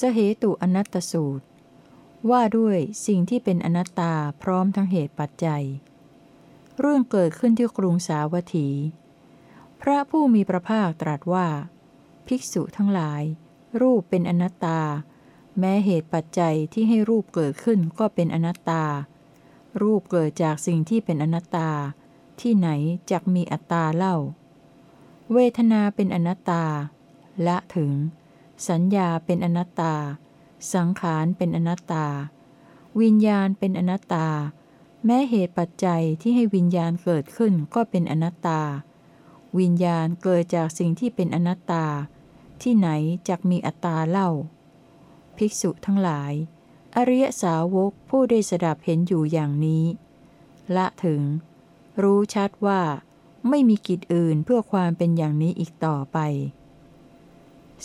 สเหตุอนัตตสูตร ว่าด้วยสิ่งที่เป็นอนัตตาพร้อมทั้งเหตุปัจจัย เรื่องเกิดขึ้นที่กรุงสาวัตถี พระผู้มีพระภาคตรัสว่า ภิกษุทั้งหลาย รูปเป็นอนัตตา แม้เหตุปัจจัยที่ให้รูปเกิดขึ้นก็เป็นอนัตตา รูปเกิดจากสิ่งที่เป็นอนัตตา ที่ไหนจักมีอัตตาเล่า เวทนาเป็นอนัตตา ละถึง สัญญาเป็นอนัตตา สังขารเป็นอนัตตา วิญญาณเป็นอนัตตา แม้เหตุปัจจัยที่ให้วิญญาณเกิดขึ้นก็เป็นอนัตตา วิญญาณเกิดจากสิ่งที่เป็นอนัตตา ที่ไหนจักมีอัตตาเล่า ภิกษุทั้งหลาย อริยสาวกผู้ได้สดับเห็นอยู่อย่างนี้ ละถึง รู้ชัดว่า ไม่มีกิจอื่นเพื่อความเป็นอย่างนี้อีกต่อไป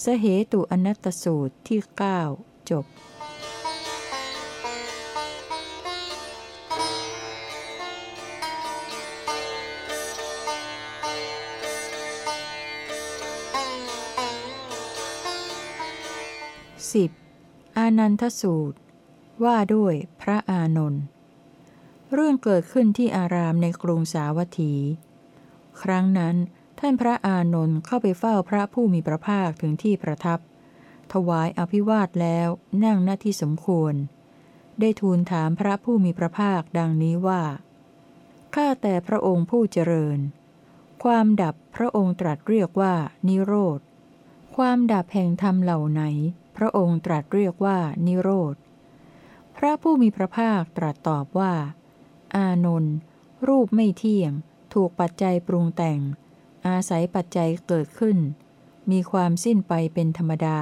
สเหตุอนัตสูตรที่ 9 จบ 10. อานันทสูตร ว่าด้วยพระอานนท์เรื่องเกิดขึ้นที่อารามในกรุงสาวัตถี ครั้งนั้น ท่านพระอานนท์เข้าไปเฝ้าพระผู้มีพระภาคถึงที่ประทับ ถวายอภิวาทแล้วนั่งหน้าที่สมควร ได้ทูลถามพระผู้มีพระภาคดังนี้ว่า ข้าแต่พระองค์ผู้เจริญ ความดับพระองค์ตรัสเรียกว่านิโรธ ความดับแห่งธรรมเหล่าไหน พระองค์ตรัสเรียกว่านิโรธ พระผู้มีพระภาคตรัสตอบว่า อานนท์รูปไม่เที่ยง ถูกปัจจัยปรุงแต่ง อาศัยปัจจัยเกิดขึ้น มีความสิ้นไปเป็นธรรมดา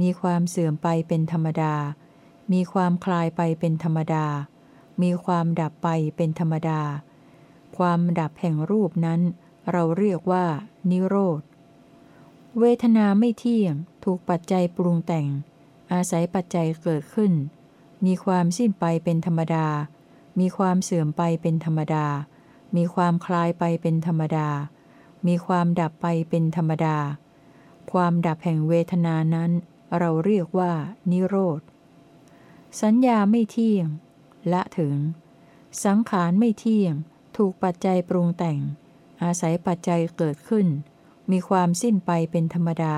มีความเสื่อมไปเป็นธรรมดา มีความคลายไปเป็นธรรมดา มีความดับไปเป็นธรรมดา ความดับแห่งรูปนั้น เราเรียกว่า นิโรธ เวทนาไม่เที่ยง ถูกปัจจัยปรุงแต่ง อาศัยปัจจัยเกิดขึ้น มีความสิ้นไปเป็นธรรมดา มีความเสื่อมไปเป็นธรรมดา มีความคลายไปเป็นธรรมดา มีความดับไปเป็นธรรมดา ความดับแห่งเวทนานั้น เราเรียกว่า นิโรธ สัญญาไม่เที่ยง ละถึง สังขารไม่เที่ยง ถูกปัจจัยปรุงแต่ง อาศัยปัจจัยเกิดขึ้น มีความสิ้นไปเป็นธรรมดา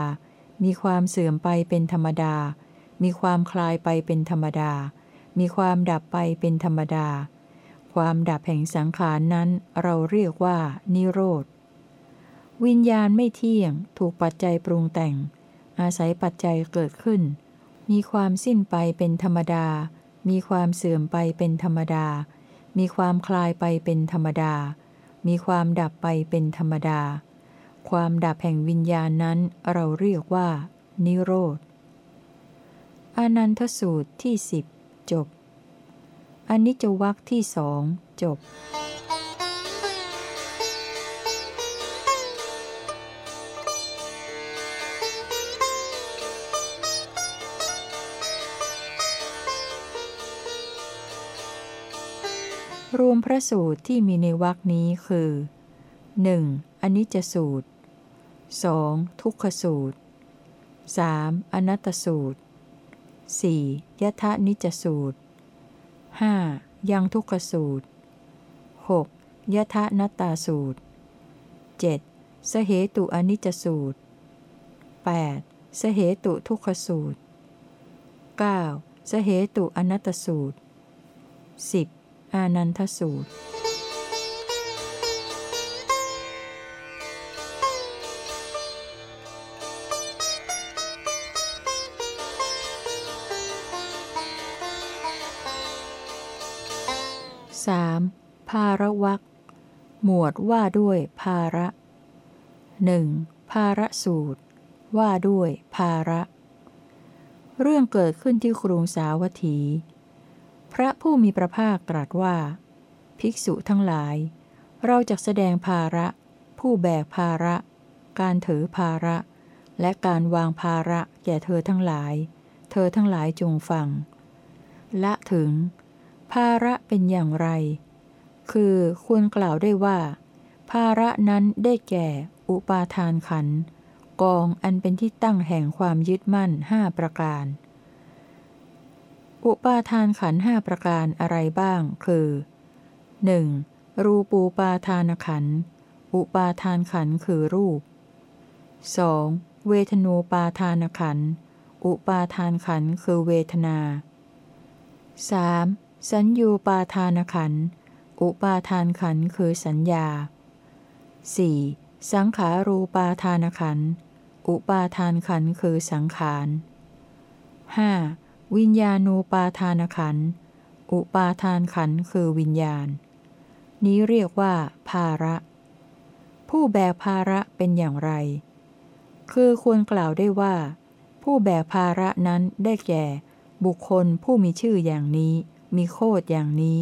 มีความเสื่อมไปเป็นธรรมดา มีความคลายไปเป็นธรรมดา มีความดับไปเป็นธรรมดา ความดับแห่งสังขารนั้น เราเรียกว่า นิโรธ วิญญาณไม่เที่ยง ถูกปัจจัยปรุงแต่ง อาศัยปัจจัยเกิดขึ้น มีความสิ้นไปเป็นธรรมดา มีความเสื่อมไปเป็นธรรมดา มีความคลายไปเป็นธรรมดา มีความดับไปเป็นธรรมดา ความดับแห่งวิญญาณนั้นเราเรียกว่า นิโรธ อานันทสูตรที่สิบจบอนิจจวัคที่สองจบ รวมพระสูตรที่มีในวรคนี้คือ 1. อนิจจสูตร 2. ทุกขสูตร 3. อนัตตสูตร 4. ยถานิจจสูตร 5. ยังทุกขสูตร 6. ยถานัตตาสูตร 7. สเหตุอนิจจสูตร 8. สเหตุทุกขสูตร 9. สเหตุอนัตตสูตร 10. อานันทสูตร 3. ภาระวักหมวดว่าด้วยภาระหนึ่งภาระสูตร ว่าด้วยภาระ เรื่องเกิดขึ้นที่กรุงสาวัตถี พระผู้มีพระภาคตรัสว่า ภิกษุทั้งหลาย เราจะแสดงภาระ ผู้แบกภาระ การถือภาระ และการวางภาระแก่เธอทั้งหลาย เธอทั้งหลายจงฟัง ละถึง ภาระเป็นอย่างไร คือควรกล่าวได้ว่า ภาระนั้นได้แก่ อุปาทานขันกองอันเป็นที่ตั้งแห่งความยึดมั่นห้าประการ อุปาทานขันห้าประการอะไรบ้าง คือ 1. รูปูปาทานขัน อุปาทานขันคือรูป 2. เวทนูปาทานขัน อุปาทานขันคือเวทนา 3. สัญญูปาทานขัน อุปาทานขันคือสัญญา 4. สังขารูปาทานขัน อุปาทานขันคือสังขาร 5. วิญญาณูปาทานขัน อุปาทานขันคือวิญญาณ นี้เรียกว่า ภาระ ผู้แบกภาระเป็นอย่างไร คือควรกล่าวได้ว่า ผู้แบกภาระนั้นได้แก่ บุคคลผู้มีชื่ออย่างนี้ มีโคดอย่างนี้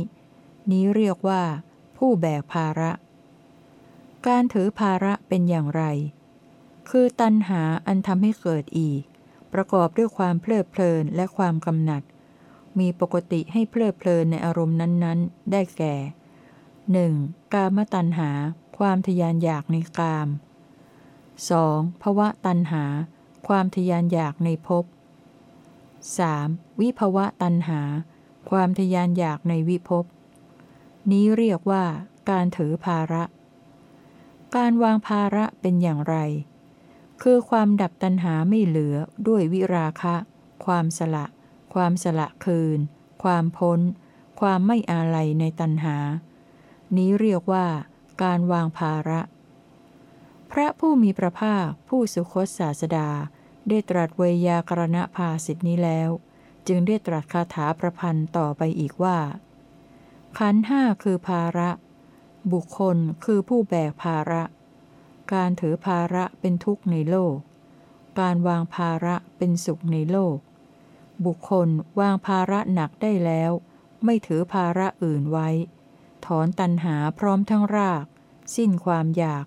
นี้เรียกว่า ผู้แบกภาระ การถือภาระเป็นอย่างไร คือตัณหาอันทำให้เกิดอีก ประกอบด้วยความเพลิดเพลินและความกำหนัด มีปกติให้เพลิดเพลินในอารมณ์นั้นๆ ได้แก่ 1. กามตัณหา ความทยานอยากในกาม 2. ภวะตัณหา ความทยานอยากในภพ 3. วิภวะตัณหา ความทยานอยากในวิภพ นี้เรียกว่า การถือภาระ การวางภาระเป็นอย่างไร คือความดับตัณหาไม่เหลือด้วยวิราคะ ความสละ ความสละคืน ความพ้น ความไม่อาลัยในตัณหา นี้เรียกว่า การวางภาระ พระผู้มีพระภาคผู้สุคตศาสดา ได้ตรัสเวยากรณภาสิทธินี้แล้ว จึงได้ตรัสคาถาประพันธ์ต่อไปอีกว่า ขันห้าคือภาระ บุคคลคือผู้แบกภาระ การถือภาระเป็นทุกข์ในโลก การวางภาระเป็นสุขในโลก บุคคลวางภาระหนักได้แล้ว ไม่ถือภาระอื่นไว้ ถอนตันหาพร้อมทั้งราก สิ้นความอยาก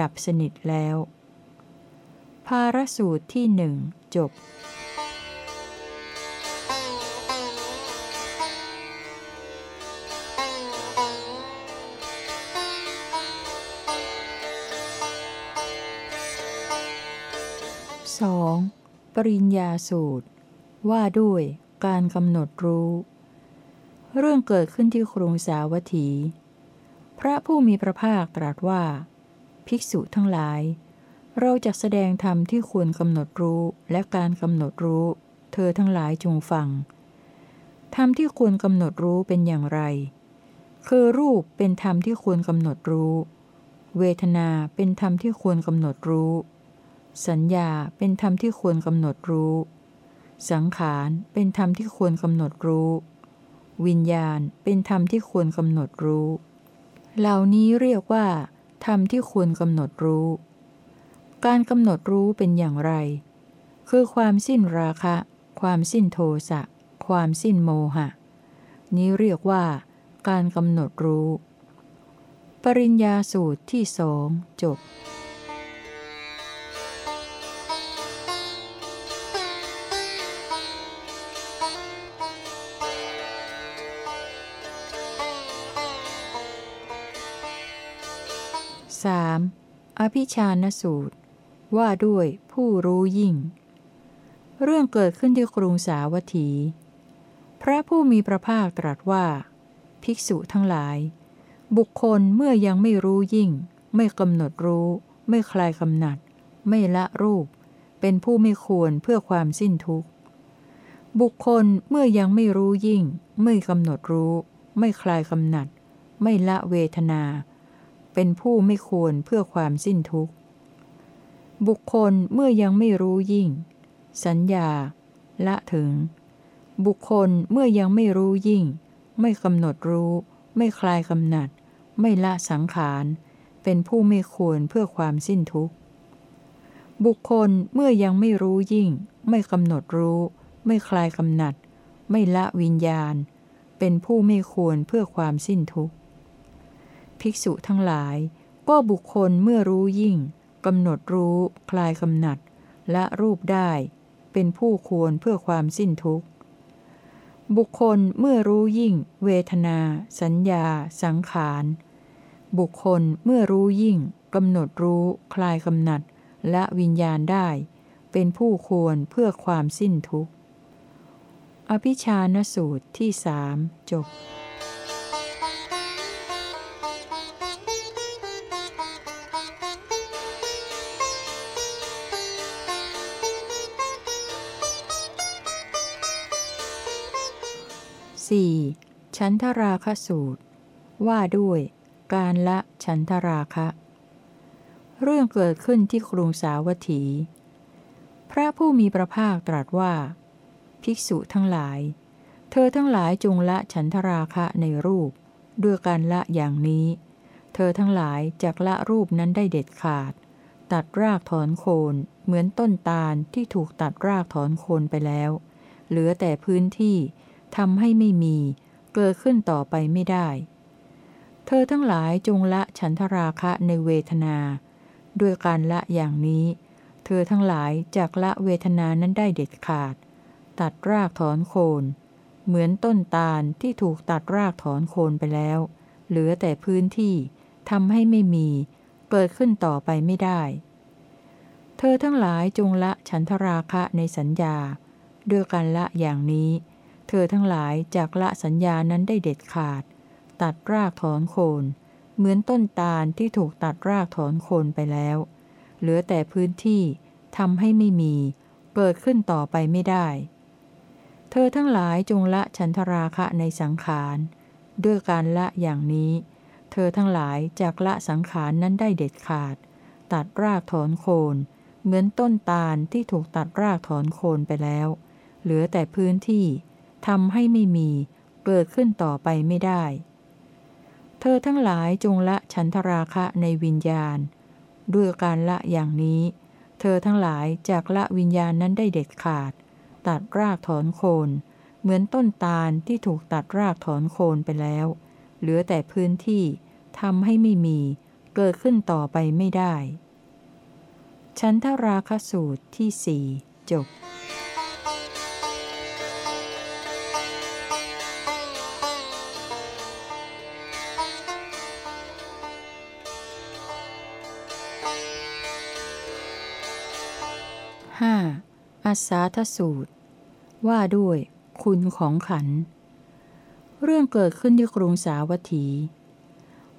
ดับสนิทแล้ว ภาระสูตรที่หนึ่งจบ 2. ปริญญาสูตร ว่าด้วยการกำหนดรู้ เรื่องเกิดขึ้นที่ครุงสาวัตถี พระผู้มีพระภาคตรัสว่า ภิกษุทั้งหลาย เราจะแสดงธรรมที่ควรกำหนดรู้และการกำหนดรู้ เธอทั้งหลายจงฟัง ธรรมที่ควรกำหนดรู้เป็นอย่างไร คือรูปเป็นธรรมที่ควรกำหนดรู้ เวทนาเป็นธรรมที่ควรกำหนดรู้ สัญญาเป็นธรรมที่ควรกำหนดรู้ สังขารเป็นธรรมที่ควรกำหนดรู้ วิญญาณเป็นธรรมที่ควรกำหนดรู้ เหล่านี้เรียกว่า ธรรมที่ควรกำหนดรู้ การกำหนดรู้เป็นอย่างไร คือความสิ้นราคะ ความสิ้นโทสะ ความสิ้นโมหะ นี้เรียกว่า การกำหนดรู้ ปริญญาสูตรที่สองจบ อภิชานสูตร ว่าด้วยผู้รู้ยิ่ง เรื่องเกิดขึ้นที่กรุงสาวัตถี พระผู้มีพระภาคตรัสว่า ภิกษุทั้งหลาย บุคคลเมื่อยังไม่รู้ยิ่ง ไม่กำหนดรู้ ไม่คลายกำหนัด ไม่ละรูป เป็นผู้ไม่ควรเพื่อความสิ้นทุกข์ บุคคลเมื่อยังไม่รู้ยิ่ง ไม่กำหนดรู้ ไม่คลายกำหนัด ไม่ละเวทนา เป็นผู้ไม่ควรเพื่อความสิ้นทุกข์ บุคคลเมื่อยังไม่รู้ยิ่ง สัญญา ละถึง บุคคลเมื่อยังไม่รู้ยิ่ง ไม่กำหนดรู้ ไม่คลายกำหนัด ไม่ละสังขาร เป็นผู้ไม่ควรเพื่อความสิ้นทุกข์ บุคคลเมื่อยังไม่รู้ยิ่ง ไม่กำหนดรู้ ไม่คลายกำหนัด ไม่ละวิญญาณ เป็นผู้ไม่ควรเพื่อความสิ้นทุกข์ ภิกษุทั้งหลาย ก็บุคคลเมื่อรู้ยิ่งกำหนดรู้ คลายกำหนัด และรูปได้ เป็นผู้ควรเพื่อความสิ้นทุกข์ บุคคลเมื่อรู้ยิ่ง เวทนา สัญญา สังขาร บุคคลเมื่อรู้ยิ่งกำหนดรู้ คลายกำหนัด และวิญญาณได้ เป็นผู้ควรเพื่อความสิ้นทุกข์ อภิชานสูตรที่สามจบ 4. ฉันทราคสูตร ว่าด้วย การละฉันทราคะ เรื่องเกิดขึ้นที่กรุงสาวัตถี พระผู้มีพระภาคตรัสว่า ภิกษุทั้งหลาย เธอทั้งหลายจงละฉันทราคะในรูป ด้วยการละอย่างนี้ เธอทั้งหลายจากละรูปนั้นได้เด็ดขาด ตัดรากถอนโคนเหมือนต้นตาลที่ถูกตัดรากถอนโคนไปแล้ว เหลือแต่พื้นที่ ทำให้ไม่มี เกิดขึ้นต่อไปไม่ได้ เธอทั้งหลายจงละฉันทราคะในเวทนา ด้วยการละอย่างนี้ เธอทั้งหลายจากละเวทนานั้นได้เด็ดขาด ตัดรากถอนโคน เหมือนต้นตาลที่ถูกตัดรากถอนโคนไปแล้ว เหลือแต่พื้นที่ทำให้ไม่มี เกิดขึ้นต่อไปไม่ได้ เธอทั้งหลายจงละฉันทราคะในสัญญา ด้วยการละอย่างนี้ เธอทั้งหลายจากละสัญญานั้นได้เด็ดขาด ตัดรากถอนโคน เหมือนต้นตาลที่ถูกตัดรากถอนโคนไปแล้ว เหลือแต่พื้นที่ทำให้ไม่มี เกิดขึ้นต่อไปไม่ได้ เธอทั้งหลายจงละฉันทราคะในสังขารด้วยการละอย่างนี้ เธอทั้งหลายจากละสังขารนั้นได้เด็ดขาด ตัดรากถอนโคน เหมือนต้นตาลที่ถูกตัดรากถอนโคนไปแล้ว เหลือแต่พื้นที่ ทำให้ไม่มี เกิดขึ้นต่อไปไม่ได้ เธอทั้งหลายจงละฉันทราคะในวิญญาณ ด้วยการละอย่างนี้ เธอทั้งหลายจากละวิญญาณนั้นได้เด็ดขาด ตัดรากถอนโคน เหมือนต้นตาลที่ถูกตัดรากถอนโคนไปแล้ว เหลือแต่พื้นที่ทำให้ไม่มี เกิดขึ้นต่อไปไม่ได้ ฉันทราคสูตรที่สี่จบ อาสาทสูตร ว่าด้วย คุณของขัน เรื่องเกิดขึ้นที่กรุงสาวัตถี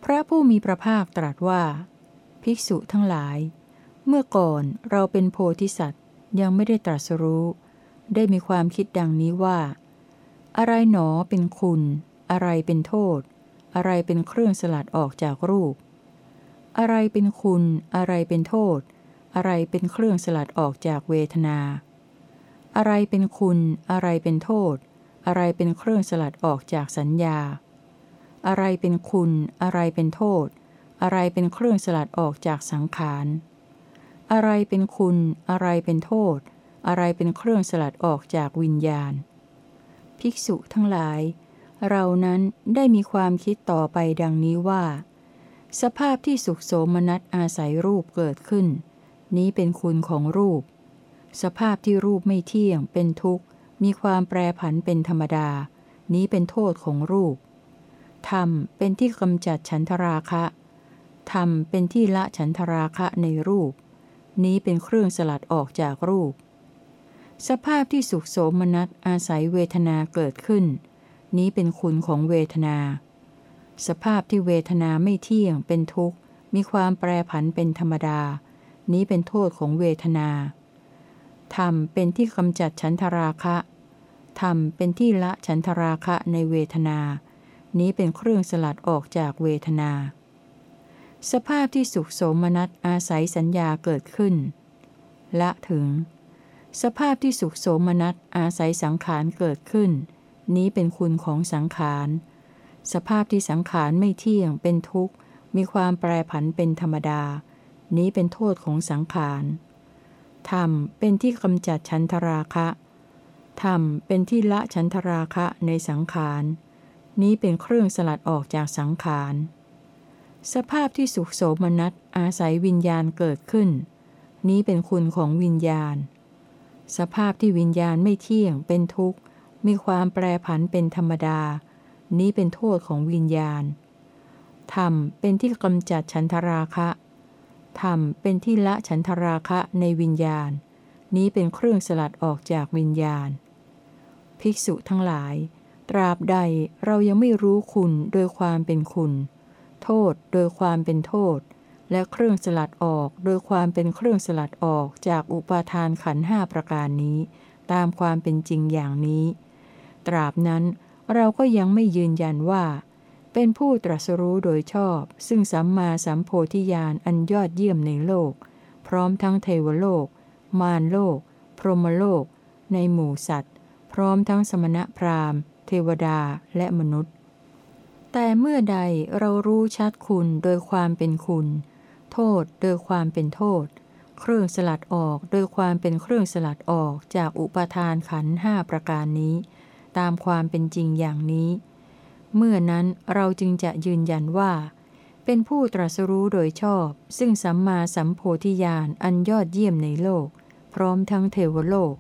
พระผู้มีพระภาคตรัสว่า ภิกษุทั้งหลาย เมื่อก่อนเราเป็นโพธิสัตว์ยังไม่ได้ตรัสรู้ ได้มีความคิดดังนี้ว่า อะไรหนอเป็นคุณ อะไรเป็นโทษ อะไรเป็นเครื่องสลัดออกจากรูป อะไรเป็นคุณ อะไรเป็นโทษ อะไรเป็นเครื่องสลัดออกจากเวทนา อะไรเป็นคุณ อะไรเป็นโทษ อะไรเป็นเครื่องสลัดออกจากสัญญา อะไรเป็นคุณ อะไรเป็นโทษ อะไรเป็นเครื่องสลัดออกจากสังขาร อะไรเป็นคุณ อะไรเป็นโทษ อะไรเป็นเครื่องสลัดออกจากวิญญาณ ภิกษุทั้งหลาย เรานั้นได้มีความคิดต่อไปดังนี้ว่า สภาพที่สุขโสมนัสอาศัยรูปเกิดขึ้น นี้เป็นคุณของรูป สภาพที่รูปไม่เที่ยง เป็นทุกข์ มีความแปรผันเป็นธรรมดา นี้เป็นโทษของรูป ธรรมเป็นที่กำจัดฉันทราคะ ธรรมเป็นที่ละฉันทราคะในรูป นี้เป็นเครื่องสลัดออกจากรูป สภาพที่สุขโสมนัสอาศัยเวทนาเกิดขึ้น นี้เป็นคุณของเวทนา สภาพที่เวทนาไม่เที่ยง เป็นทุกข์ มีความแปรผันเป็นธรรมดา นี้เป็นโทษของเวทนาธรรมเป็นที่กำจัดฉันทราคะธรรมเป็นที่ละฉันทราคะในเวทนา นี้เป็นเครื่องสลัดออกจากเวทนา สภาพที่สุขโสมนัสอาศัยสัญญาเกิดขึ้น ละถึง สภาพที่สุขโสมนัสอาศัยสังขารเกิดขึ้น นี้เป็นคุณของสังขาร สภาพที่สังขารไม่เที่ยงเป็นทุกข์ มีความแปรผันเป็นธรรมดา นี้เป็นโทษของสังขาร ธรรมเป็นที่กำจัดฉันทราคะ ธรรมเป็นที่ละฉันทราคะในสังขาร นี้เป็นเครื่องสลัดออกจากสังขาร สภาพที่สุขโสมนัสอาศัยวิญญาณเกิดขึ้น นี้เป็นคุณของวิญญาณ สภาพที่วิญญาณไม่เที่ยงเป็นทุกข์ มีความแปรผันเป็นธรรมดา นี้เป็นโทษของวิญญาณธรรมเป็นที่กำจัดฉันทราคะ ธรรมเป็นที่ละฉันทราคะในวิญญาณ นี้เป็นเครื่องสลัดออกจากวิญญาณ ภิกษุทั้งหลาย ตราบใดเรายังไม่รู้คุณโดยความเป็นคุณ โทษโดยความเป็นโทษ และเครื่องสลัดออกโดยความเป็นเครื่องสลัดออกจากอุปาทานขันห้าประการนี้ ตามความเป็นจริงอย่างนี้ ตราบนั้นเราก็ยังไม่ยืนยันว่า เป็นผู้ตรัสรู้โดยชอบ ซึ่งสัมมาสัมโพธิญาณอันยอดเยี่ยมในโลก พร้อมทั้งเทวโลก มารโลก พรหมโลก ในหมู่สัตว์ พร้อมทั้งสมณพราหมณ์ เทวดาและมนุษย์ แต่เมื่อใดเรารู้ชัดคุณโดยความเป็นคุณ โทษโดยความเป็นโทษ เครื่องสลัดออกโดยความเป็นเครื่องสลัดออกจากอุปทานขันห้าประการนี้ ตามความเป็นจริงอย่างนี้ เมื่อนั้นเราจึงจะยืนยันว่า เป็นผู้ตรัสรู้โดยชอบ ซึ่งสัมมาสัมโพธิญาณอันยอดเยี่ยมในโลก พร้อมทั้งเทวโลก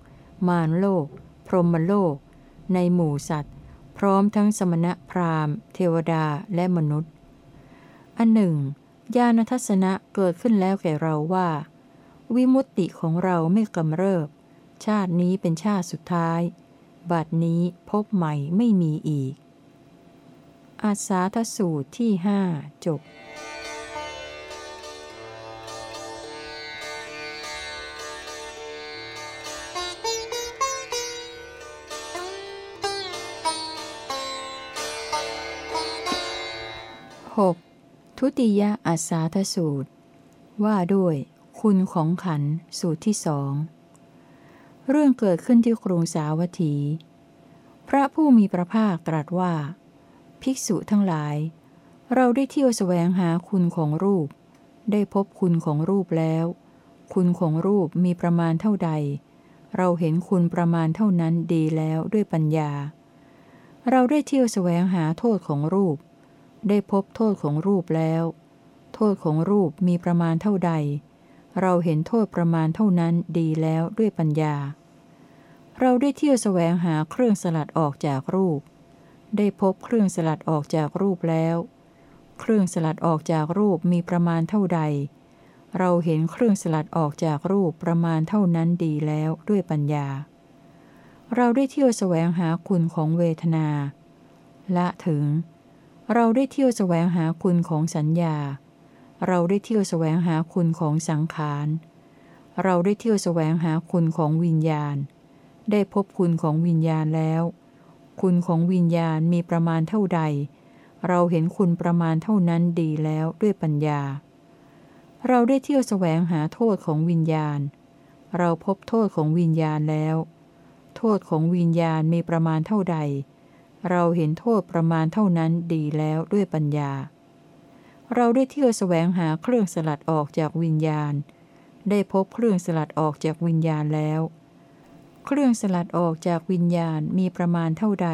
มารโลก พรหมโลก ในหมู่สัตว์ พร้อมทั้งสมณะพราหมณ์ เทวดาและมนุษย์ อันหนึ่งญาณทัศนะเกิดขึ้นแล้วแก่เราว่า วิมุตติของเราไม่กำเริบ ชาตินี้เป็นชาติสุดท้าย บัดนี้พบใหม่ไม่มีอีก อาสาทสูตรที่ห้าจบหกทุติยอาสาทสูตร ว่าด้วยคุณของขันสูตรที่สองเรื่องเกิดขึ้นที่กรุงสาวัตถี พระผู้มีพระภาคตรัสว่า ภิกษุทั้งหลาย เราได้เที่ยวแสวงหาคุณของรูป ได้พบคุณของรูปแล้ว คุณของรูปมีประมาณเท่าใด เราเห็นคุณประมาณเท่านั้นดีแล้วด้วยปัญญา เราได้เที่ยวแสวงหาโทษของรูป ได้พบโทษของรูปแล้ว โทษของรูปมีประมาณเท่าใด เราเห็นโทษประมาณเท่านั้นดีแล้วด้วยปัญญา เราได้เที่ยวแสวงหาเครื่องสลัดออกจากรูป ได้พบเครื่องสลัดออกจากรูปแล้ว เครื่องสลัดออกจากรูปมีประมาณเท่าใด เราเห็นเครื่องสลัดออกจากรูปประมาณเท่านั้นดีแล้วด้วยปัญญา เราได้เที่ยวแสวงหาคุณของเวทนา ละถึง เราได้เที่ยวแสวงหาคุณของสัญญา เราได้เที่ยวแสวงหาคุณของสังขาร เราได้เที่ยวแสวงหาคุณของวิญญาณ ได้พบคุณของวิญญาณแล้ว คุณของวิญญาณมีประมาณเท่าใด เราเห็นคุณประมาณเท่านั้นดีแล้วด้วยปัญญา เราได้เที่ยวแสวงหาโทษของวิญญาณ เราพบโทษของวิญญาณแล้ว โทษของวิญญาณมีประมาณเท่าใด เราเห็นโทษประมาณเท่านั้นดีแล้วด้วยปัญญา เราได้เที่ยวแสวงหาเครื่องสลัดออกจากวิญญาณ ได้พบเครื่องสลัดออกจากวิญญาณแล้ว เครื่องสลัดออกจากวิญญาณมีประมาณเท่าใด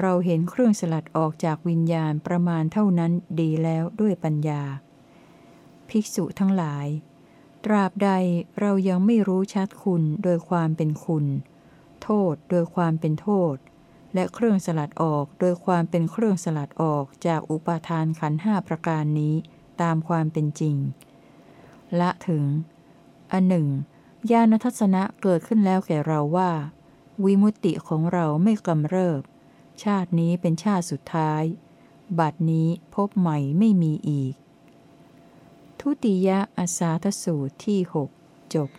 เราเห็นเครื่องสลัดออกจากวิญญาณประมาณเท่านั้นดีแล้วด้วยปัญญา ภิกษุทั้งหลาย ตราบใดเรายังไม่รู้ชัดคุณโดยความเป็นคุณ โทษโดยความเป็นโทษ และเครื่องสลัดออกโดยความเป็นเครื่องสลัดออกจากอุปาทานขันห้าประการนี้ตามความเป็นจริง ละถึง อันหนึ่ง ญาณทัศนะเกิดขึ้นแล้วแก่เราว่า วิมุตติของเราไม่กำเริบ ชาตินี้เป็นชาติสุดท้าย บัดนี้พบใหม่ไม่มีอีก ทุติยอาสาทสูตรที่หกจบ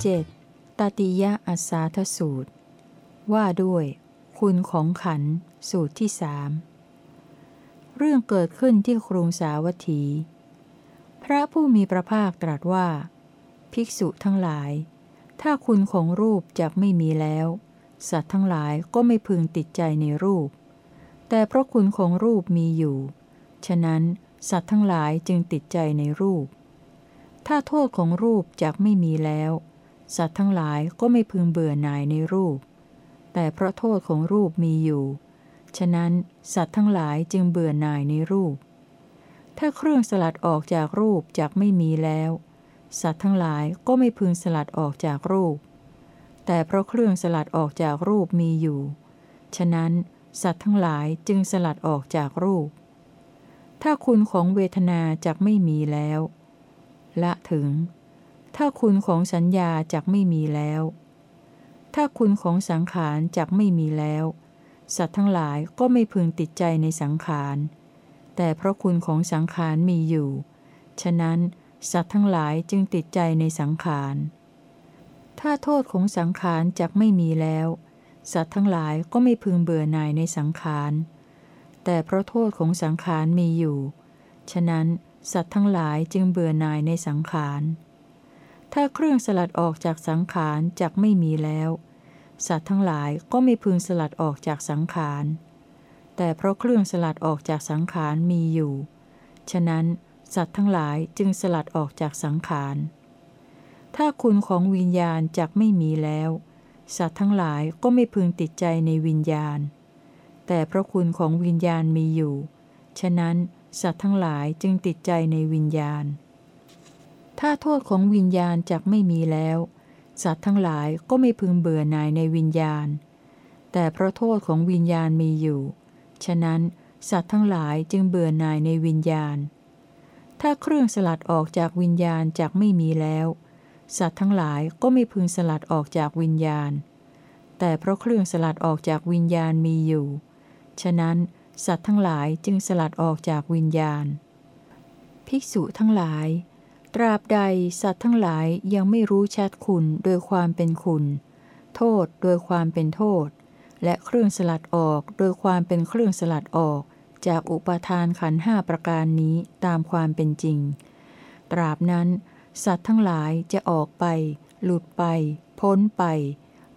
7. ตติยะอัสาทสูตร ว่าด้วย คุณของขันสูตรที่สามเรื่องเกิดขึ้นที่ครุงสาวัตถี พระผู้มีพระภาคตรัสว่า ภิกษุทั้งหลาย ถ้าคุณของรูปจะไม่มีแล้ว สัตว์ทั้งหลายก็ไม่พึงติดใจในรูป แต่เพราะคุณของรูปมีอยู่ ฉะนั้นสัตว์ทั้งหลายจึงติดใจในรูป ถ้าโทษของรูปจะไม่มีแล้ว สัตว์ทั้งหลายก็ไม่พึงเบื่อหน่ายในรูป แต่เพราะโทษของรูปมีอยู่ ฉะนั้นสัตว์ทั้งหลายจึงเบื่อหน่ายในรูป ถ้าเครื่องสลัดออกจากรูปจากไม่มีแล้ว สัตว์ทั้งหลายก็ไม่พึงสลัดออกจากรูป แต่เพราะเครื่องสลัดออกจากรูปมีอยู่ ฉะนั้นสัตว์ทั้งหลายจึงสลัดออกจากรูป ถ้าคุณของเวทนาจักไม่มีแล้ว ละถึง ถ้าคุณของสัญญาจักไม่มีแล้ว ถ้าคุณของสังขารจักไม่มีแล้ว สัตว์ทั้งหลายก็ไม่พึงติดใจในสังขาร แต่เพราะคุณของสังขารมีอยู่ ฉะนั้นสัตว์ทั้งหลายจึงติดใจในสังขาร ถ้าโทษของสังขารจักไม่มีแล้ว สัตว์ทั้งหลายก็ไม่พึงเบื่อหน่ายในสังขาร แต่เพราะโทษของสังขารมีอยู่ ฉะนั้นสัตว์ทั้งหลายจึงเบื่อหน่ายในสังขาร ถ้าเครื่องสลัดออกจากสังขารจักไม่มีแล้ว สัตว์ทั้งหลายก็ไม่พึงสลัดออกจากสังขาร แต่เพราะเครื่องสลัดออกจากสังขารมีอยู่ ฉะนั้นสัตว์ทั้งหลายจึงสลัดออกจากสังขาร ถ้าคุณของวิญญาณจักไม่มีแล้ว สัตว์ทั้งหลายก็ไม่พึงติดใจในวิญญาณ แต่เพราะคุณของวิญญาณมีอยู่ ฉะนั้นสัตว์ทั้งหลายจึงติดใจในวิญญาณ ถ้าโทษของวิญญาณจักไม่มีแล้ว สัตว์ทั้งหลายก็ไม่พึงเบื่อหน่ายในวิญญาณ แต่เพราะโทษของวิญญาณมีอยู่ ฉะนั้นสัตว์ทั้งหลายจึงเบื่อหน่ายในวิญญาณ ถ้าเครื่องสลัดออกจากวิญญาณจากไม่มีแล้ว สัตว์ทั้งหลายก็ไม่พึงสลัดออกจากวิญญาณ แต่เพราะเครื่องสลัดออกจากวิญญาณมีอยู่ ฉะนั้นสัตว์ทั้งหลายจึงสลัดออกจากวิญญาณ ภิกษุทั้งหลาย ตราบใดสัตว์ทั้งหลายยังไม่รู้ชัดคุณโดยความเป็นคุณ โทษโดยความเป็นโทษ และเครื่องสลัดออกโดยความเป็นเครื่องสลัดออก จากอุปทานขันห้าประการนี้ตามความเป็นจริง ตราบนั้น สัตว์ทั้งหลายจะออกไป หลุดไป พ้นไป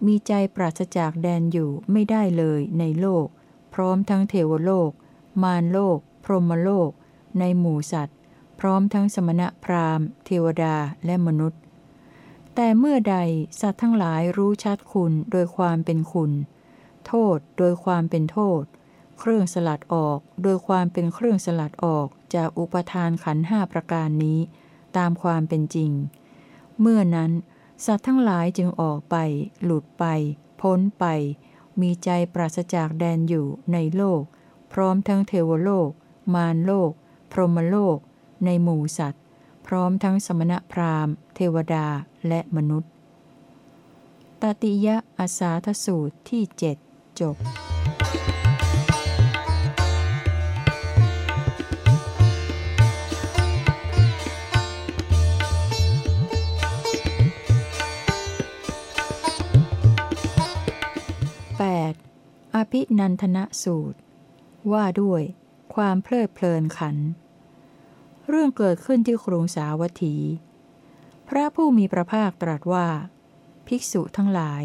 มีใจปราศจากแดนอยู่ไม่ได้เลยในโลก พร้อมทั้งเทวโลก มารโลก พรหมโลก ในหมู่สัตว์ ร้อมทั้งสมณะพราหมณ์ เทวดาและมนุษย์ แต่เมื่อใดสัตว์ทั้งหลายรู้ชัดคุณโดยความเป็นคุณ โทษโดยความเป็นโทษ เครื่องสลัดออกโดยความเป็นเครื่องสลัดออกจากอุปทานขันห้าประการนี้ ตามความเป็นจริง เมื่อนั้น สัตว์ทั้งหลายจึงออกไป หลุดไป พ้นไป มีใจปราศจากแดนอยู่ในโลก พร้อมทั้งเทวโลก มารโลก พรหมโลก ในหมู่สัตว์ พร้อมทั้งสมณพราหมณ์ เทวดาและมนุษย์ ตติยะอาสาทสูตรที่เจ็ดจบอภินันทนสูตร ว่าด้วยความเพลิดเพลินขัน เรื่องเกิดขึ้นที่กรุงสาวัตถี พระผู้มีพระภาคตรัสว่า ภิกษุทั้งหลาย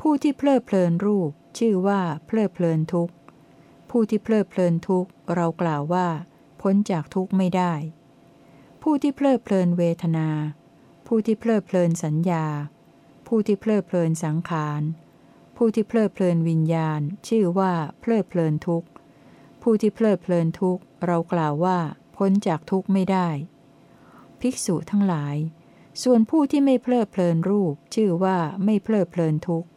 ผู้ที่เพลิดเพลินรูป ชื่อว่าเพลิดเพลินทุกข์ ผู้ที่เพลิดเพลินทุกข์ เรากล่าวว่า พ้นจากทุกข์ไม่ได้ ผู้ที่เพลิดเพลินเวทนา ผู้ที่เพลิดเพลินสัญญา ผู้ที่เพลิดเพลินสังขาร ผู้ที่เพลิดเพลินวิญญาณ ชื่อว่าเพลิดเพลินทุกข์ ผู้ที่เพลิดเพลินทุกข์ เรากล่าวว่า พ้นจากทุกข์ไม่ได้ ภิกษุทั้งหลาย ส่วนผู้ที่ไม่เพลิดเพลินรูป ชื่อว่าไม่เพลิดเพลินทุกข์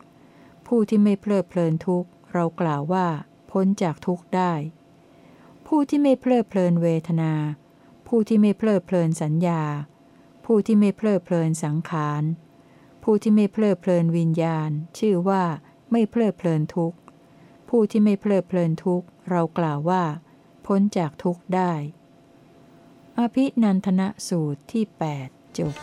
ผู้ที่ไม่เพลิดเพลินทุกข์ เรากล่าวว่า พ้นจากทุกข์ได้ ผู้ที่ไม่เพลิดเพลินเวทนา ผู้ที่ไม่เพลิดเพลินสัญญา ผู้ที่ไม่เพลิดเพลินสังขาร ผู้ที่ไม่เพลิดเพลินวิญญาณ ชื่อว่าไม่เพลิดเพลินทุกข์ ผู้ที่ไม่เพลิดเพลินทุกข์ เรากล่าวว่า พ้นจากทุกข์ได้ อภินันทนสูตรที่ 8 จบ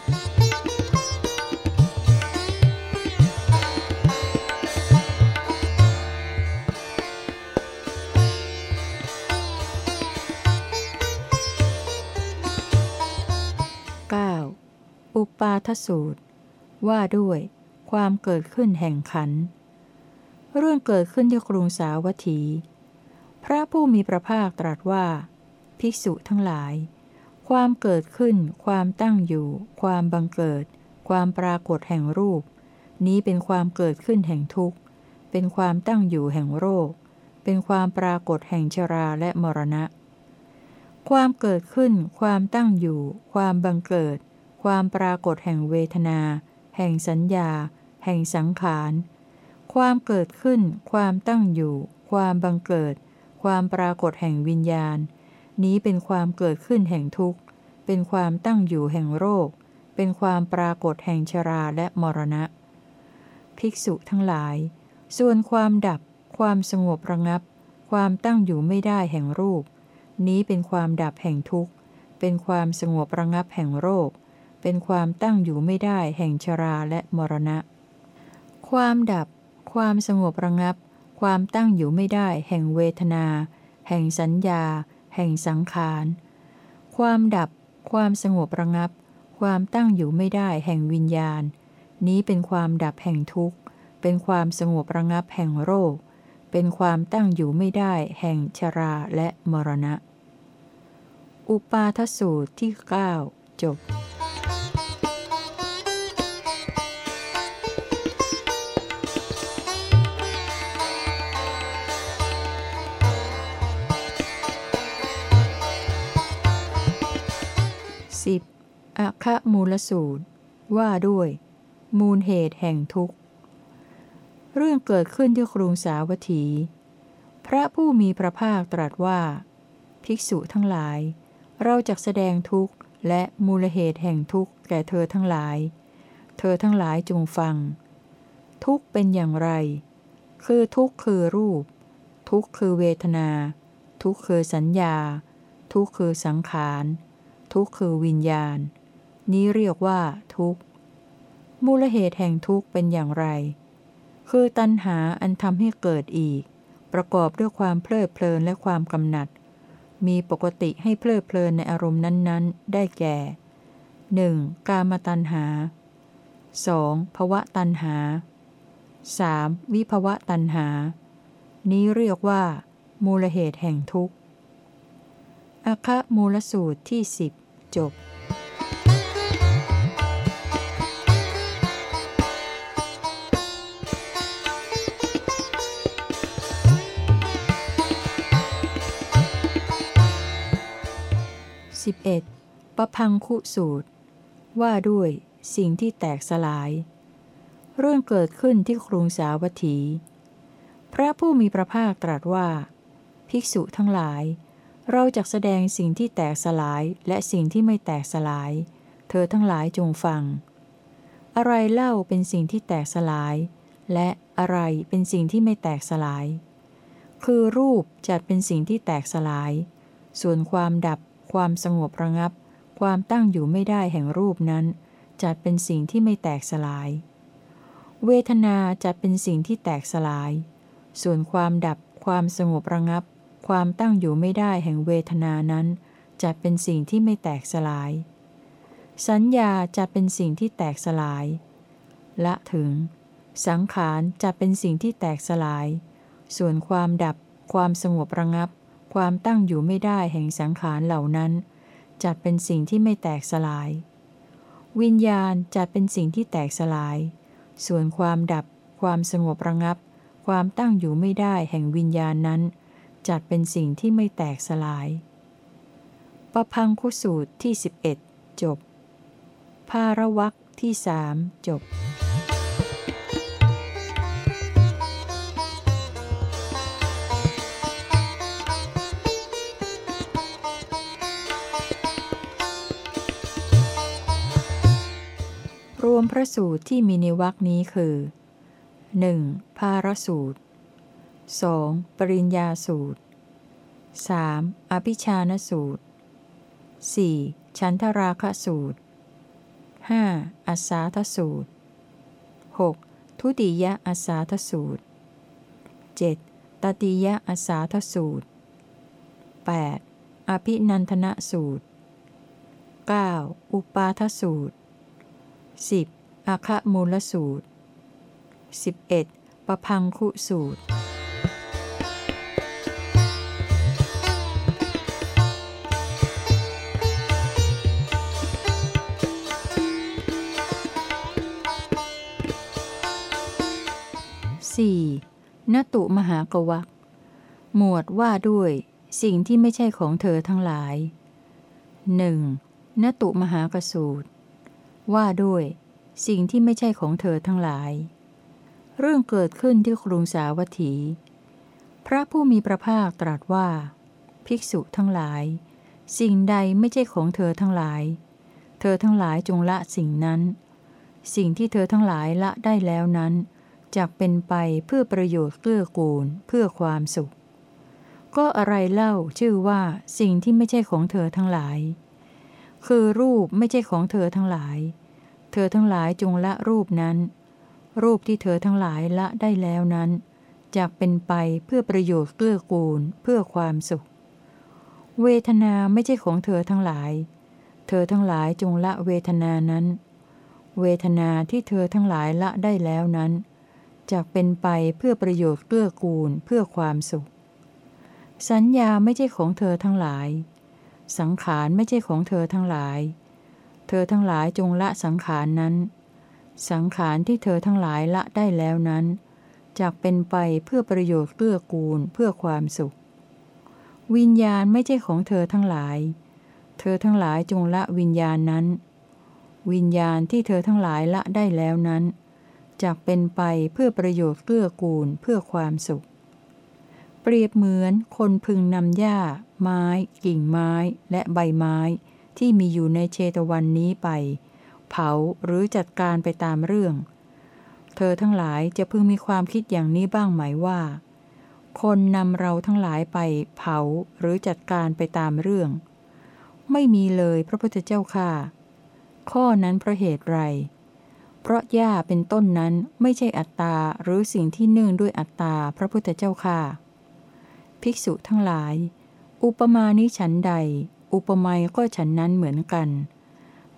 อุปาทสูตร ว่าด้วยความเกิดขึ้นแห่งขัน เรื่องเกิดขึ้นที่กรุงสาวัตถี พระผู้มีพระภาคตรัสว่า ภิกษุทั้งหลาย ความเกิดขึ้น ความตั้งอยู่ ความบังเกิด ความปรากฏแห่งรูป นี้เป็นความเกิดขึ้นแห่งทุกข์ เป็นความตั้งอยู่แห่งโรค เป็นความปรากฏแห่งชราและมรณะ ความเกิดขึ้น ความตั้งอยู่ ความบังเกิด ความปรากฏแห่งเวทนา แห่งสัญญา แห่งสังขาร ความเกิดขึ้น ความตั้งอยู่ ความบังเกิด ความปรากฏแห่งวิญญาณ นี้เป็นความเกิดขึ้นแห่งทุกข์ เป็นความตั้งอยู่แห่งโรค เป็นความปรากฏแห่งชราและมรณะ ภิกษุทั้งหลาย ส่วนความดับ ความสงบระงับ ความตั้งอยู่ไม่ได้แห่งรูป นี้เป็นความดับแห่งทุกข์ เป็นความสงบระงับแห่งโรค เป็นความตั้งอยู่ไม่ได้แห่งชราและมรณะ ความดับ ความสงบระงับ ความตั้งอยู่ไม่ได้แห่งเวทนา แห่งสัญญา แห่งสังขาร ความดับ ความสงบระงับ ความตั้งอยู่ไม่ได้แห่งวิญญาณ นี้เป็นความดับแห่งทุกข์ เป็นความสงบระงับแห่งโรค เป็นความตั้งอยู่ไม่ได้แห่งชราและมรณะ อุปาทสูตรที่ 9 จบ 10. อัคมูลสูตร ว่าด้วย มูลเหตุแห่งทุกข์ เรื่องเกิดขึ้นที่กรุงสาวัตถี พระผู้มีพระภาคตรัสว่า ภิกษุทั้งหลาย เราจะแสดงทุกข์และมูลเหตุแห่งทุกข์แก่เธอทั้งหลาย เธอทั้งหลายจงฟัง ทุกข์เป็นอย่างไร คือทุกข์คือรูป ทุกข์คือเวทนา ทุกข์คือสัญญา ทุกข์คือสังขาร ทุกข์คือวิญญาณ นี้เรียกว่า ทุกข์ มูลเหตุแห่งทุกข์เป็นอย่างไร คือตัณหาอันทำให้เกิดอีก ประกอบด้วยความเพลิดเพลินและความกำหนัด มีปกติให้เพลิดเพลินในอารมณ์นั้นๆ ได้แก่ 1. กามตัณหา 2. ภวะตัณหา 3. วิภวะตัณหา นี้เรียกว่า มูลเหตุแห่งทุกข์ อคะมูลสูตรที่สิบ จบ 11. ประพังคุสูตร ว่าด้วยสิ่งที่แตกสลาย เรื่องเกิดขึ้นที่กรุงสาวัตถี พระผู้มีพระภาคตรัสว่า ภิกษุทั้งหลาย เราจะแสดงสิ่งที่แตกสลายและสิ่งที่ไม่แตกสลาย เธอทั้งหลายจงฟัง อะไรเล่าเป็นสิ่งที่แตกสลาย และอะไรเป็นสิ่งที่ไม่แตกสลาย คือรูปจัดเป็นสิ่งที่แตกสลาย ส่วนความดับ ความสงบระงับ ความตั้งอยู่ไม่ได้แห่งรูปนั้น จัดเป็นสิ่งที่ไม่แตกสลาย เวทนาจัดเป็นสิ่งที่แตกสลาย ส่วนความดับ ความสงบระงับ ความตั้งอยู่ไม่ได้แห่งเวทนานั้นจัดเป็นสิ่งที่ไม่แตกสลาย สัญญาจัดเป็นสิ่งที่แตกสลาย ละถึง สังขารจัดเป็นสิ่งที่แตกสลาย ส่วนความดับ ความสงบระงับ ความตั้งอยู่ไม่ได้แห่งสังขารเหล่านั้นจัดเป็นสิ่งที่ไม่แตกสลาย วิญญาณจัดเป็นสิ่งที่แตกสลาย ส่วนความดับ ความสงบระงับ ความตั้งอยู่ไม่ได้แห่งวิญญาณนั้น จัดเป็นสิ่งที่ไม่แตกสลาย ประพังคุสูตรที่ 11 จบ ภาระวักที่สามจบรวมพระสูตรที่มีในวรคนี้คือ 1. ภารสูตร 2. ปริญญาสูตร 3. อภิชานสูตร 4. ชันทราคะสูตร 5. อัสาทสูตร 6. ทุติยอัสาทสูตร 7. ตติยอัสาทสูตร 8. อภินันทนสูตร 9. อุปาทสูตร 10. อาคมูลสูตร 11. ประพังคุสูตร 4. นตุมหากวักหมวดว่าด้วย สิ่งที่ไม่ใช่ของเธอทั้งหลาย 1. นตุมหากสูตร ว่าด้วย สิ่งที่ไม่ใช่ของเธอทั้งหลาย เรื่องเกิดขึ้นที่กรุงสาวัตถี พระผู้มีพระภาคตรัสว่า ภิกษุทั้งหลาย สิ่งใดไม่ใช่ของเธอทั้งหลาย เธอทั้งหลายจงละสิ่งนั้น สิ่งที่เธอทั้งหลายละได้แล้วนั้น จะเป็นไปเพื่อประโยชน์เกื้อกูลเพื่อความสุข ก็อะไรเล่าชื่อว่าสิ่งที่ไม่ใช่ของเธอทั้งหลาย คือรูปไม่ใช่ของเธอทั้งหลาย เธอทั้งหลายจงละรูปนั้น รูปที่เธอทั้งหลายละได้แล้วนั้นจะเป็นไปเพื่อประโยชน์เกื้อกูลเพื่อความสุข เวทนาไม่ใช่ของเธอทั้งหลาย เธอทั้งหลายจงละเวทนานั้น เวทนาที่เธอทั้งหลายละได้แล้วนั้น จะเป็นไปเพื่อประโยชน์เกื้อกูลเพื่อความสุข สัญญาไม่ใช่ของเธอทั้งหลาย สังขารไม่ใช่ของเธอทั้งหลาย เธอทั้งหลายจงละสังขารนั้น สังขารที่เธอทั้งหลายละได้แล้วนั้นจะเป็นไปเพื่อประโยชน์เกื้อกูลเพื่อความสุข วิญญาณไม่ใช่ของเธอทั้งหลาย เธอทั้งหลายจงละวิญญาณนั้น วิญญาณที่เธอทั้งหลายละได้แล้วนั้น จักเป็นไปเพื่อประโยชน์เกื้อกูลเพื่อความสุข เปรียบเหมือนคนพึงนำหญ้า ไม้ กิ่งไม้และใบไม้ ที่มีอยู่ในเชตวันนี้ไป เผาหรือจัดการไปตามเรื่อง เธอทั้งหลายจะพึงมีความคิดอย่างนี้บ้างไหมว่า คนนำเราทั้งหลายไป เผาหรือจัดการไปตามเรื่อง ไม่มีเลยพระพุทธเจ้าค่ะ ข้อนั้นเพราะเหตุไร เพราะหญ้าเป็นต้นนั้นไม่ใช่อัตตาหรือสิ่งที่เนื่องด้วยอัตตาพระพุทธเจ้าค่ะ ภิกษุทั้งหลาย อุปมาณิฉันใด อุปไมยก็ฉันนั้นเหมือนกัน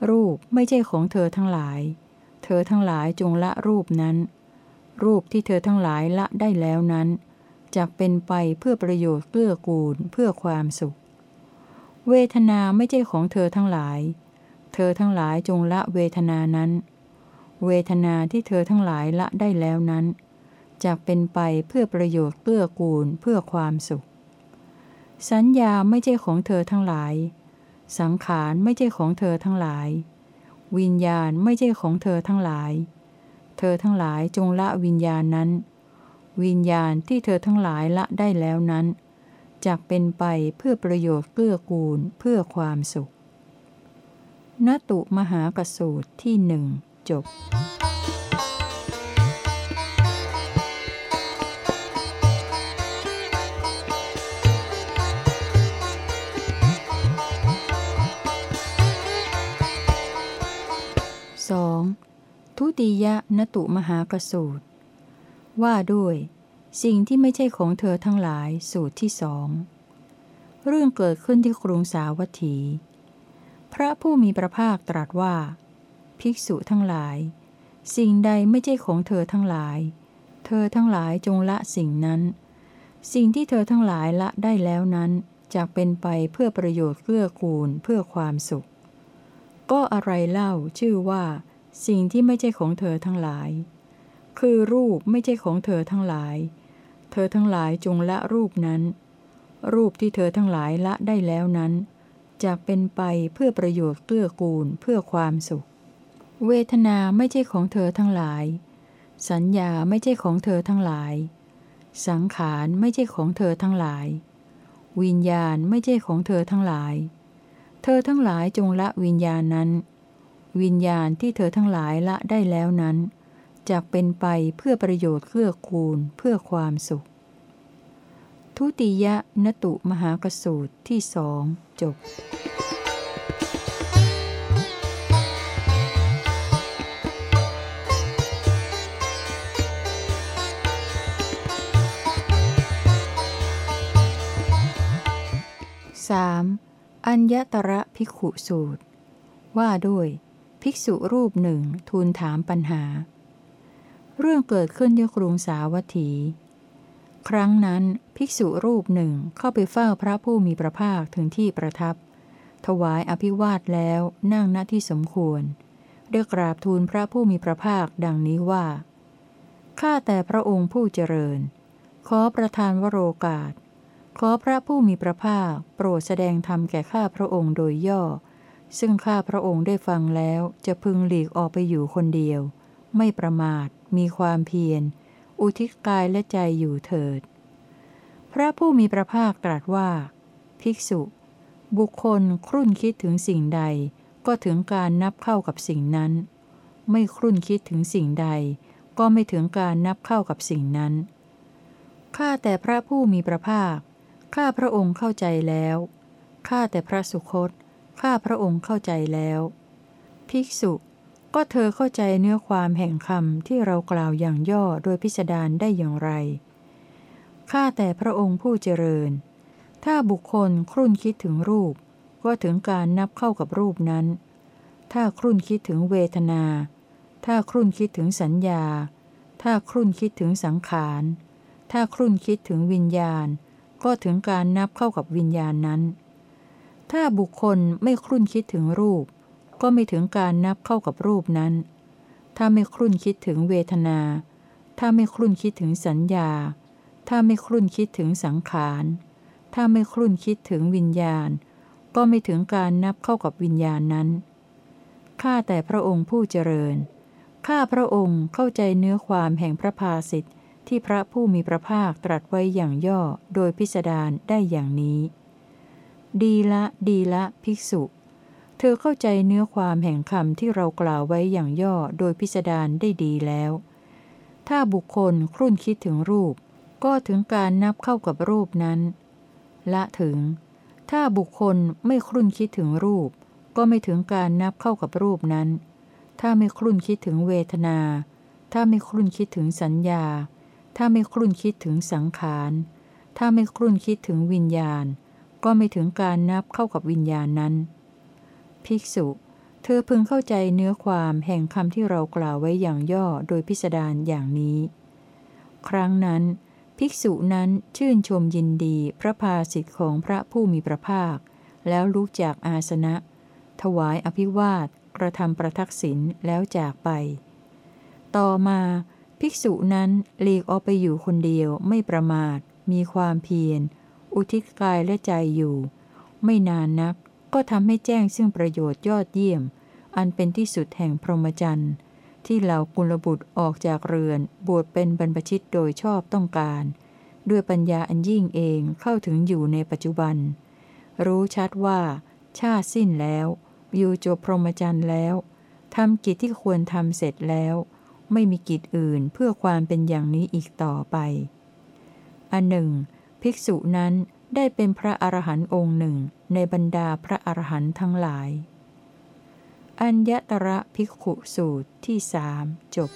รูปไม่ใช่ของเธอทั้งหลาย เธอทั้งหลายจงละรูปนั้น รูปที่เธอทั้งหลายละได้แล้วนั้นจะเป็นไปเพื่อประโยชน์เกื้อกูลเพื่อความสุข เวทนาไม่ใช่ของเธอทั้งหลาย เธอทั้งหลายจงละเวทนานั้น เวทนาที่เธอทั้งหลายละได้แล้วนั้นจะเป็นไปเพื่อประโยชน์เพื่อกูลเพื่อความสุข สัญญาไม่ใช่ของเธอทั้งหลาย สังขารไม่ใช่ของเธอทั้งหลาย วิญญาณไม่ใช่ของเธอทั้งหลาย เธอทั้งหลายจงละวิญญาณนั้น วิญญาณที่เธอทั้งหลายละได้แล้วนั้นจะเป็นไปเพื่อประโยชน์เพื่อกูลเพื่อความสุขนตุมหากสูตรที่หนึ่ง จบสองทุติยนตุมหากสูตร ว่าด้วย สิ่งที่ไม่ใช่ของเธอทั้งหลายสูตรที่สองเรื่องเกิดขึ้นที่กรุงสาวัตถี พระผู้มีพระภาคตรัสว่า ภิกษุทั้งหลาย สิ่งใดไม่ใช่ของเธอทั้งหลาย เธอทั้งหลายจงละสิ่งนั้น สิ่งที่เธอทั้งหลายละได้แล้วนั้นจะเป็นไปเพื่อประโยชน์เพื่อกูลเพื่อความสุข ก็อะไรเล่าชื่อว่า สิ่งที่ไม่ใช่ของเธอทั้งหลาย คือรูปไม่ใช่ของเธอทั้งหลาย เธอทั้งหลายจงละรูปนั้น รูปที่เธอทั้งหลายละได้แล้วนั้นจะเป็นไปเพื่อประโยชน์เพื่อกูลเพื่อความสุข เวทนาไม่ใช่ของเธอทั้งหลาย สัญญาไม่ใช่ของเธอทั้งหลาย สังขารไม่ใช่ของเธอทั้งหลาย วิญญาณไม่ใช่ของเธอทั้งหลาย เธอทั้งหลายจงละวิญญาณนั้น วิญญาณที่เธอทั้งหลายละได้แล้วนั้นจะเป็นไปเพื่อประโยชน์เพื่อคูณเพื่อความสุข ทุติยนตุมหากสูตรที่สองจบ 3. อัญญตระภิกขุสูตร ว่าด้วย ภิกษุรูปหนึ่งทูลถามปัญหา เรื่องเกิดขึ้นที่กรุงสาวัตถี ครั้งนั้นภิกษุรูปหนึ่งเข้าไปเฝ้าพระผู้มีพระภาคถึงที่ประทับ ถวายอภิวาทแล้วนั่งณที่สมควร ได้กราบทูลพระผู้มีพระภาคดังนี้ว่า ข้าแต่พระองค์ผู้เจริญ ขอประทานวโรกาส ขอพระผู้มีพระภาคโปรดแสดงธรรมแก่ข้าพระองค์โดยย่อ ซึ่งข้าพระองค์ได้ฟังแล้วจะพึงหลีกออกไปอยู่คนเดียว ไม่ประมาท มีความเพียร อุทิศกายและใจอยู่เถิด พระผู้มีพระภาคตรัสว่า ภิกษุ บุคคลครุ่นคิดถึงสิ่งใด ก็ถึงการนับเข้ากับสิ่งนั้น ไม่ครุ่นคิดถึงสิ่งใด ก็ไม่ถึงการนับเข้ากับสิ่งนั้นข้าแต่พระผู้มีพระภาค ข้าพระองค์เข้าใจแล้ว ข้าแต่พระสุคต ข้าพระองค์เข้าใจแล้ว ภิกษุ ก็เธอเข้าใจเนื้อความแห่งคำที่เรากล่าวอย่างย่อโดยพิสดารได้อย่างไร ข้าแต่พระองค์ผู้เจริญ ถ้าบุคคลครุ่นคิดถึงรูป ก็ถึงการนับเข้ากับรูปนั้น ถ้าครุ่นคิดถึงเวทนา ถ้าครุ่นคิดถึงสัญญา ถ้าครุ่นคิดถึงสังขาร ถ้าครุ่นคิดถึงวิญญาณ ก็ถึงการนับเข้ากับวิญญาณนั้น ถ้าบุคคลไม่ครุ่นคิดถึงรูป ก็ไม่ถึงการนับเข้ากับรูปนั้น ถ้าไม่ครุ่นคิดถึงเวทนา ถ้าไม่ครุ่นคิดถึงสัญญา ถ้าไม่ครุ่นคิดถึงสังขาร ถ้าไม่ครุ่นคิดถึงวิญญาณ ก็ไม่ถึงการนับเข้ากับวิญญาณนั้น ข้าแต่พระองค์ผู้เจริญ ข้าพระองค์เข้าใจเนื้อความแห่งพระภาสิทธิ ที่พระผู้มีพระภาคตรัสไว้อย่างย่อโดยพิสดารได้อย่างนี้ ดีละดีละภิกษุ เธอเข้าใจเนื้อความแห่งคำที่เรากล่าวไว้อย่างย่อโดยพิสดารได้ดีแล้ว ถ้าบุคคลครุ่นคิดถึงรูป ก็ถึงการนับเข้ากับรูปนั้น ละถึง ถ้าบุคคลไม่ครุ่นคิดถึงรูป ก็ไม่ถึงการนับเข้ากับรูปนั้น ถ้าไม่ครุ่นคิดถึงเวทนา ถ้าไม่ครุ่นคิดถึงสัญญา ถ้าไม่ครุ่นคิดถึงสังขาร ถ้าไม่ครุ่นคิดถึงวิญญาณ ก็ไม่ถึงการนับเข้ากับวิญญาณนั้น ภิกษุ เธอพึงเข้าใจเนื้อความแห่งคำที่เรากล่าวไว้อย่างย่อโดยพิสดารอย่างนี้ ครั้งนั้น ภิกษุนั้นชื่นชมยินดีพระภาสิทธิของพระผู้มีพระภาค แล้วลุกจากอาสนะ ถวายอภิวาท กระทำประทักษิณแล้วจากไป ต่อมา ภิกษุนั้นหลีกออกไปอยู่คนเดียวไม่ประมาท มีความเพียร อุทิศกายและใจอยู่ ไม่นานนักก็ทำให้แจ้งซึ่งประโยชน์ยอดเยี่ยม อันเป็นที่สุดแห่งพรหมจรรย์ที่เหล่ากุลบุตรออกจากเรือน บวชเป็นบรรพชิตโดยชอบต้องการ ด้วยปัญญาอันยิ่งเองเข้าถึงอยู่ในปัจจุบัน รู้ชัดว่า ชาติสิ้นแล้ว อยู่จบพรหมจรรย์แล้วทำกิจที่ควรทำเสร็จแล้ว ไม่มีกิจอื่นเพื่อความเป็นอย่างนี้อีกต่อไป อันหนึ่ง ภิกษุนั้นได้เป็นพระอรหันต์องค์หนึ่งในบรรดาพระอรหันต์ทั้งหลาย อัญญตระภิกขุสูตรที่สามจบ